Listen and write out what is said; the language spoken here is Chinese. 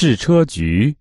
试车局。